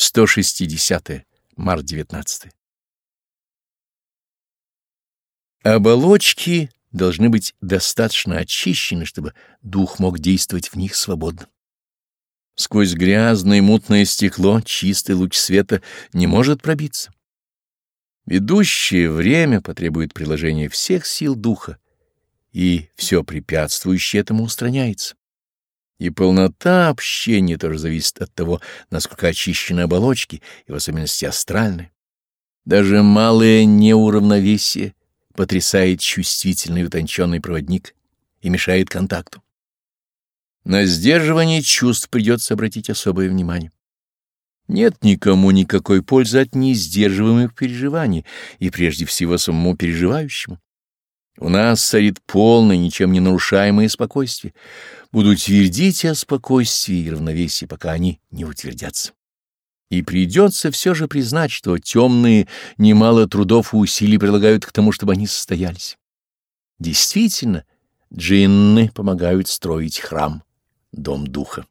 160. Март 19. Оболочки должны быть достаточно очищены, чтобы дух мог действовать в них свободно. Сквозь грязное мутное стекло чистый луч света не может пробиться. Ведущее время потребует приложения всех сил духа, и все препятствующее этому устраняется. И полнота общения тоже зависит от того, насколько очищены оболочки, и в особенности астральные. Даже малое неуравновесие потрясает чувствительный утонченный проводник и мешает контакту. На сдерживание чувств придется обратить особое внимание. Нет никому никакой пользы от несдерживаемых переживаний, и прежде всего самому переживающему. У нас царит полное, ничем не нарушаемое спокойствие. Буду твердить о спокойствии и равновесии, пока они не утвердятся. И придется все же признать, что темные немало трудов и усилий прилагают к тому, чтобы они состоялись. Действительно, джинны помогают строить храм, дом духа.